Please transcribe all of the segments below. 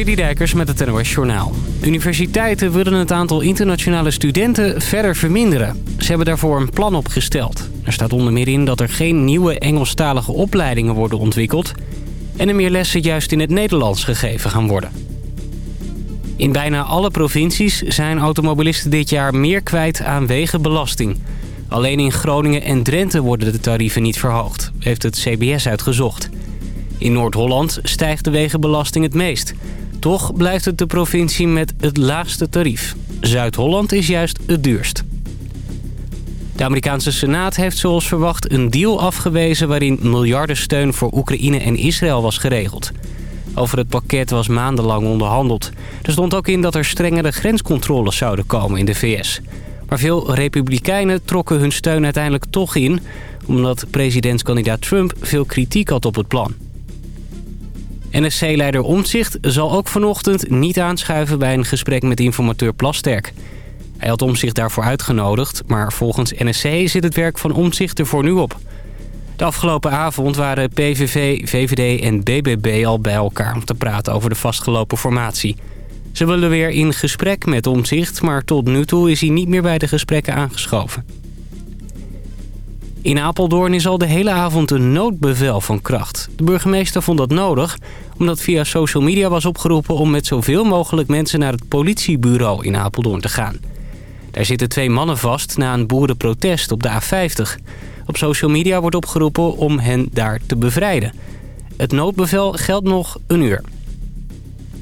Citydijkers met het NOS Journaal. Universiteiten willen het aantal internationale studenten verder verminderen. Ze hebben daarvoor een plan opgesteld. Er staat onder meer in dat er geen nieuwe Engelstalige opleidingen worden ontwikkeld... en er meer lessen juist in het Nederlands gegeven gaan worden. In bijna alle provincies zijn automobilisten dit jaar meer kwijt aan wegenbelasting. Alleen in Groningen en Drenthe worden de tarieven niet verhoogd, heeft het CBS uitgezocht... In Noord-Holland stijgt de wegenbelasting het meest. Toch blijft het de provincie met het laagste tarief. Zuid-Holland is juist het duurst. De Amerikaanse Senaat heeft zoals verwacht een deal afgewezen... waarin miljardensteun voor Oekraïne en Israël was geregeld. Over het pakket was maandenlang onderhandeld. Er stond ook in dat er strengere grenscontroles zouden komen in de VS. Maar veel republikeinen trokken hun steun uiteindelijk toch in... omdat presidentskandidaat Trump veel kritiek had op het plan. NSC-leider Omtzigt zal ook vanochtend niet aanschuiven bij een gesprek met informateur Plasterk. Hij had Omtzigt daarvoor uitgenodigd, maar volgens NSC zit het werk van Omtzigt er voor nu op. De afgelopen avond waren PVV, VVD en BBB al bij elkaar om te praten over de vastgelopen formatie. Ze willen weer in gesprek met Omtzigt, maar tot nu toe is hij niet meer bij de gesprekken aangeschoven. In Apeldoorn is al de hele avond een noodbevel van kracht. De burgemeester vond dat nodig omdat via social media was opgeroepen... om met zoveel mogelijk mensen naar het politiebureau in Apeldoorn te gaan. Daar zitten twee mannen vast na een boerenprotest op de A50. Op social media wordt opgeroepen om hen daar te bevrijden. Het noodbevel geldt nog een uur.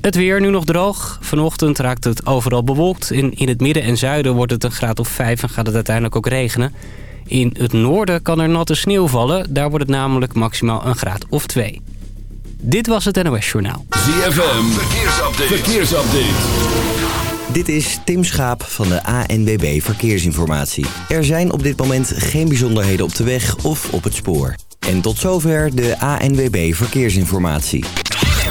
Het weer nu nog droog. Vanochtend raakt het overal bewolkt. In, in het midden en zuiden wordt het een graad of 5 en gaat het uiteindelijk ook regenen. In het noorden kan er natte sneeuw vallen. Daar wordt het namelijk maximaal een graad of 2. Dit was het NOS Journaal. ZFM, verkeersupdate. verkeersupdate. Dit is Tim Schaap van de ANBB Verkeersinformatie. Er zijn op dit moment geen bijzonderheden op de weg of op het spoor. En tot zover de ANWB Verkeersinformatie.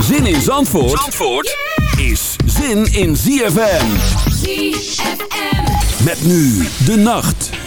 Zin in Zandvoort, Zandvoort is zin in ZFM. ZFM. Met nu de nacht.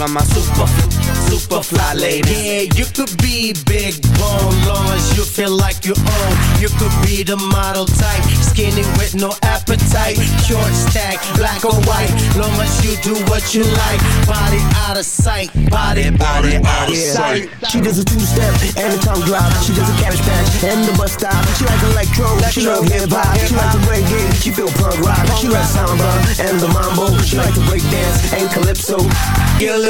all of my super super fly ladies. Yeah, you could be big bone, long as you feel like you own. You could be the model type, skinny with no appetite. Short stack, black or white, long as you do what you like. Body out of sight, body, body out of sight. She does a two-step and a tongue drop. She does a cabbage patch and the bus stop. She like electro, she love hip hop. She like the reggae, she feel punk rock. She like samba and the mambo. She like to break dance and calypso. Get a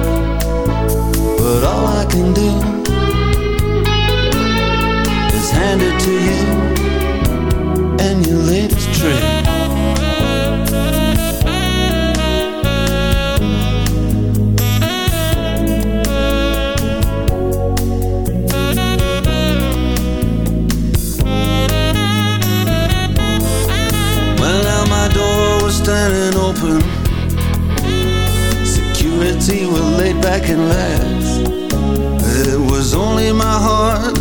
But all I can do is hand it to you and your latest trick. Well, now my door was standing open. Security were laid back and laughed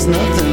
there's nothing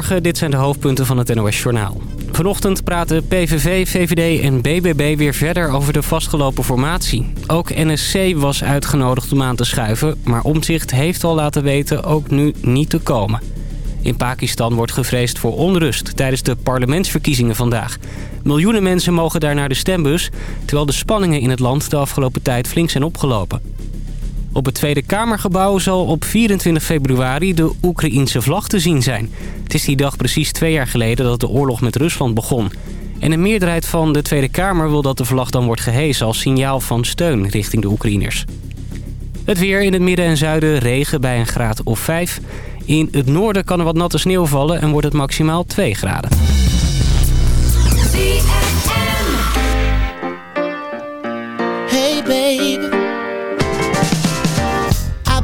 Dit zijn de hoofdpunten van het NOS Journaal. Vanochtend praten PVV, VVD en BBB weer verder over de vastgelopen formatie. Ook NSC was uitgenodigd om aan te schuiven, maar Omtzigt heeft al laten weten ook nu niet te komen. In Pakistan wordt gevreesd voor onrust tijdens de parlementsverkiezingen vandaag. Miljoenen mensen mogen daar naar de stembus... terwijl de spanningen in het land de afgelopen tijd flink zijn opgelopen. Op het Tweede Kamergebouw zal op 24 februari de Oekraïense vlag te zien zijn. Het is die dag precies twee jaar geleden dat de oorlog met Rusland begon. En een meerderheid van de Tweede Kamer wil dat de vlag dan wordt gehezen als signaal van steun richting de Oekraïners. Het weer in het midden en zuiden regen bij een graad of 5. In het noorden kan er wat natte sneeuw vallen en wordt het maximaal 2 graden.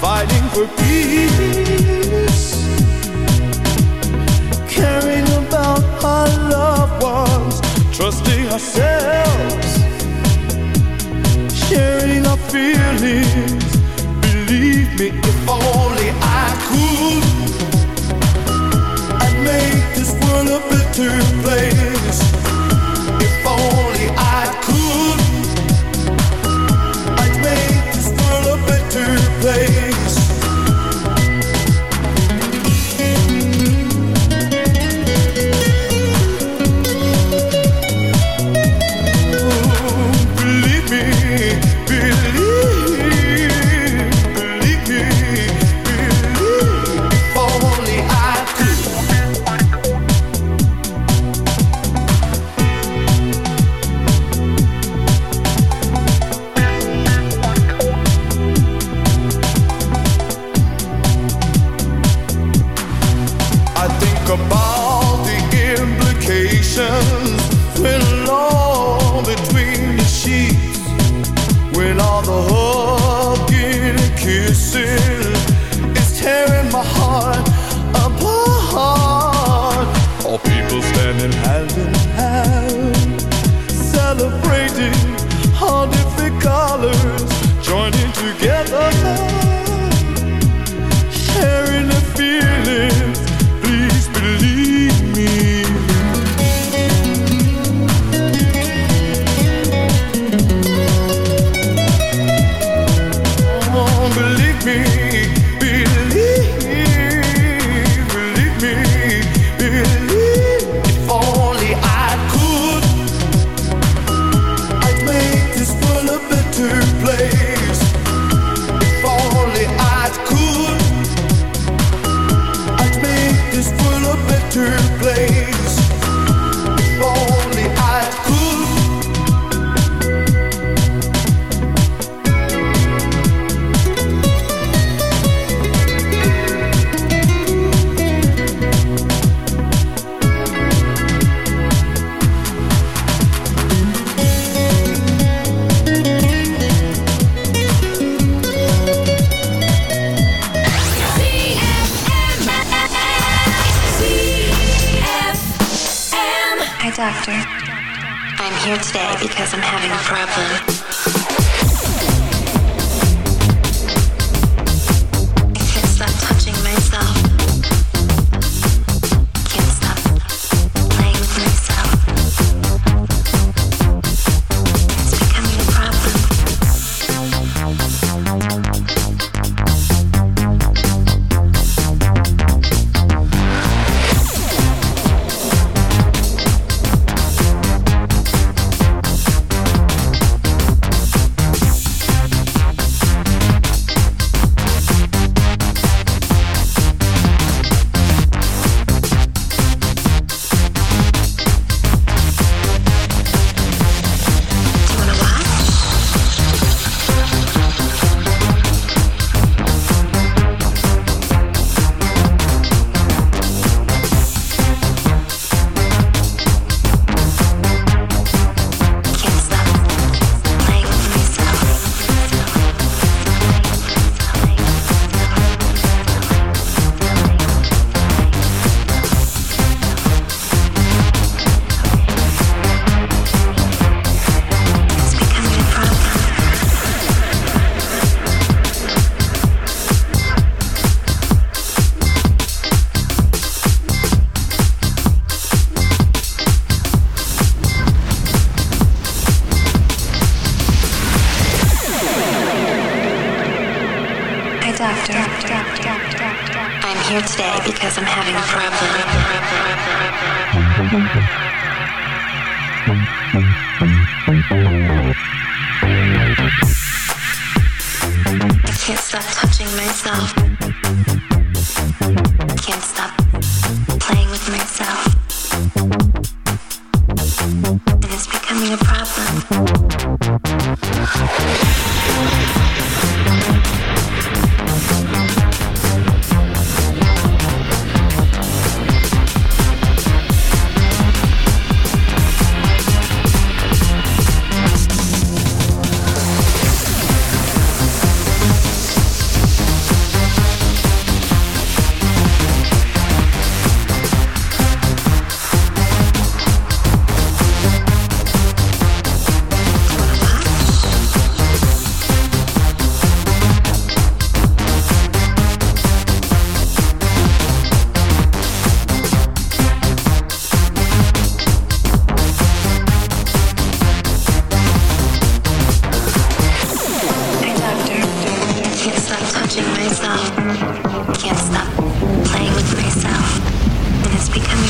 fighting for peace, caring about our loved ones, trusting ourselves, sharing our feelings. Believe me, if only I could, I'd make this world a better place.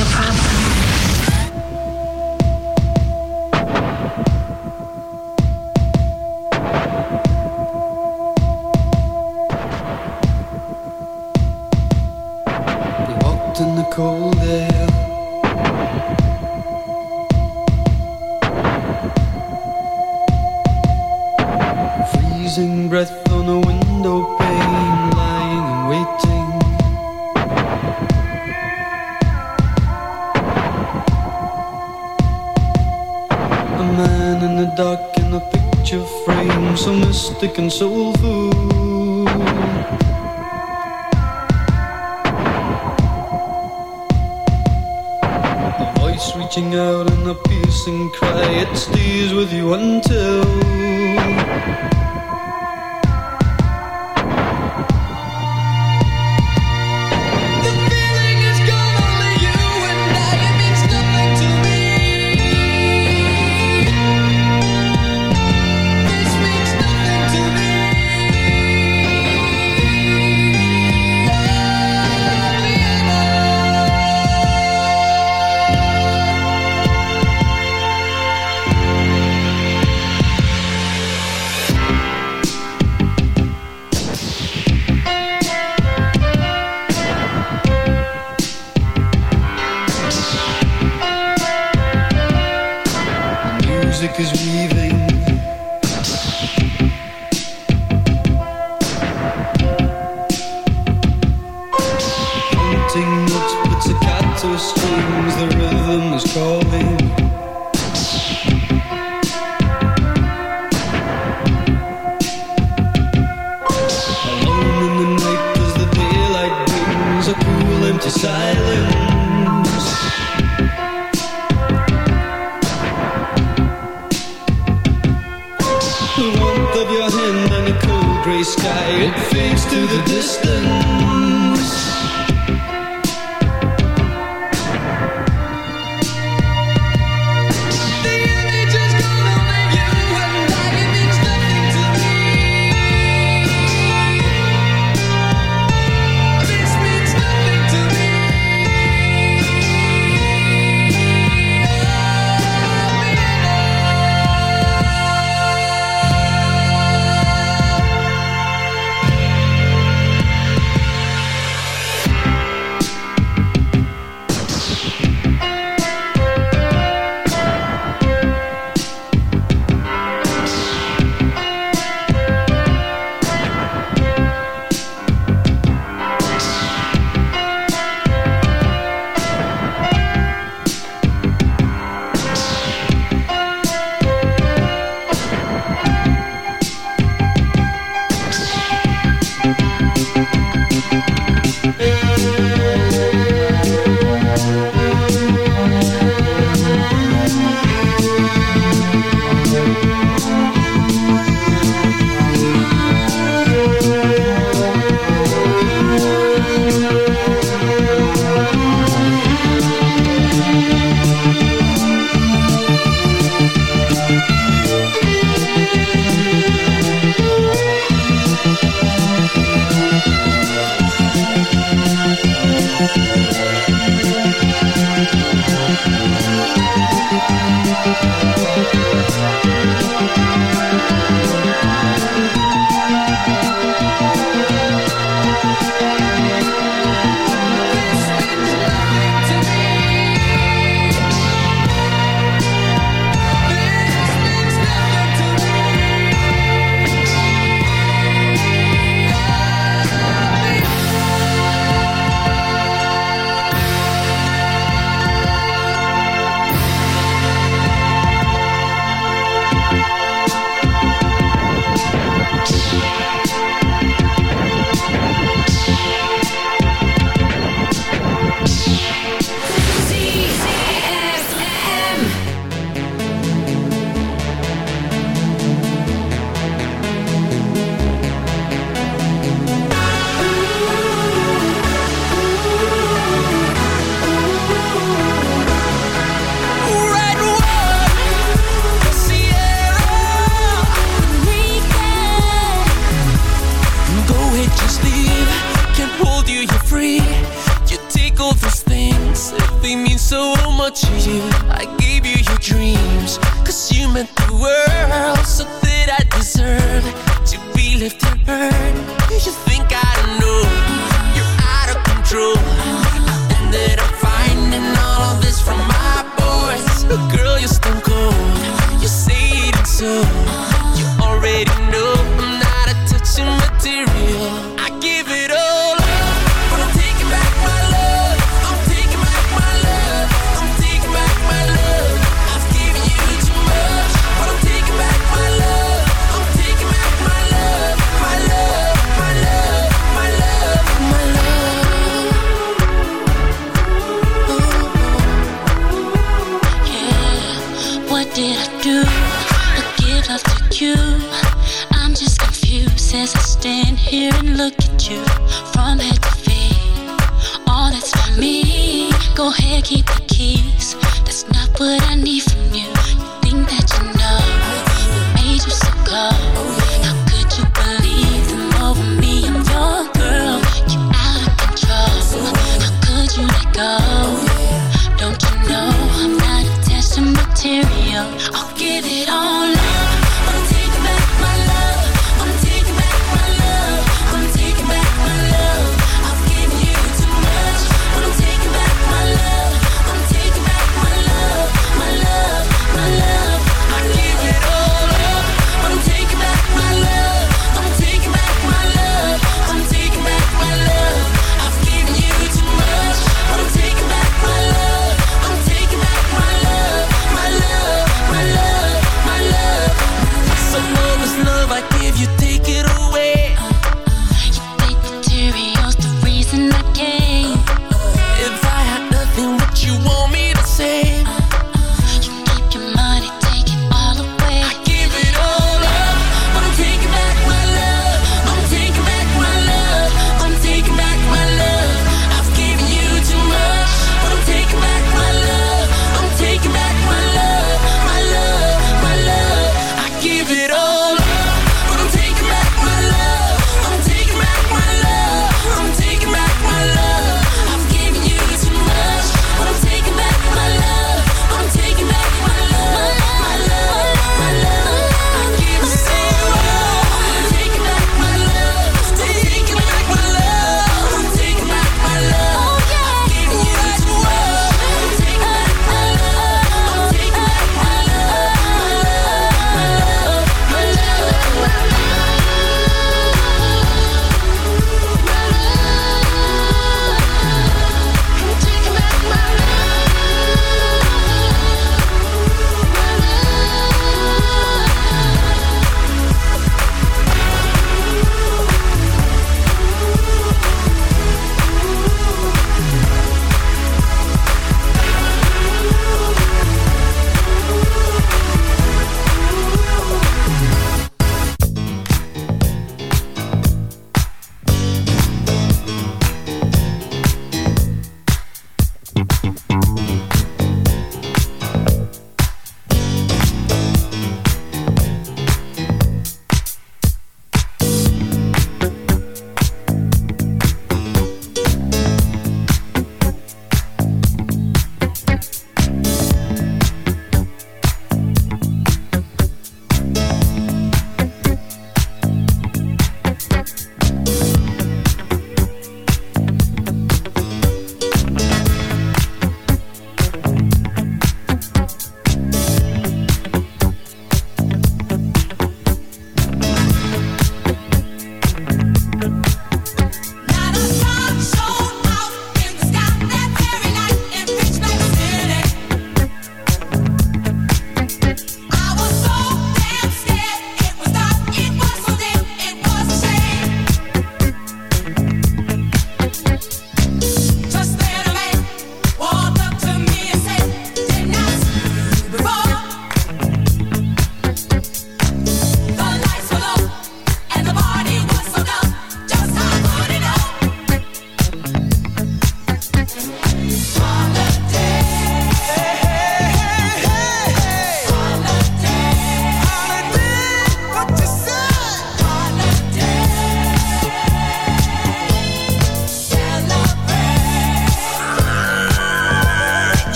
A problem.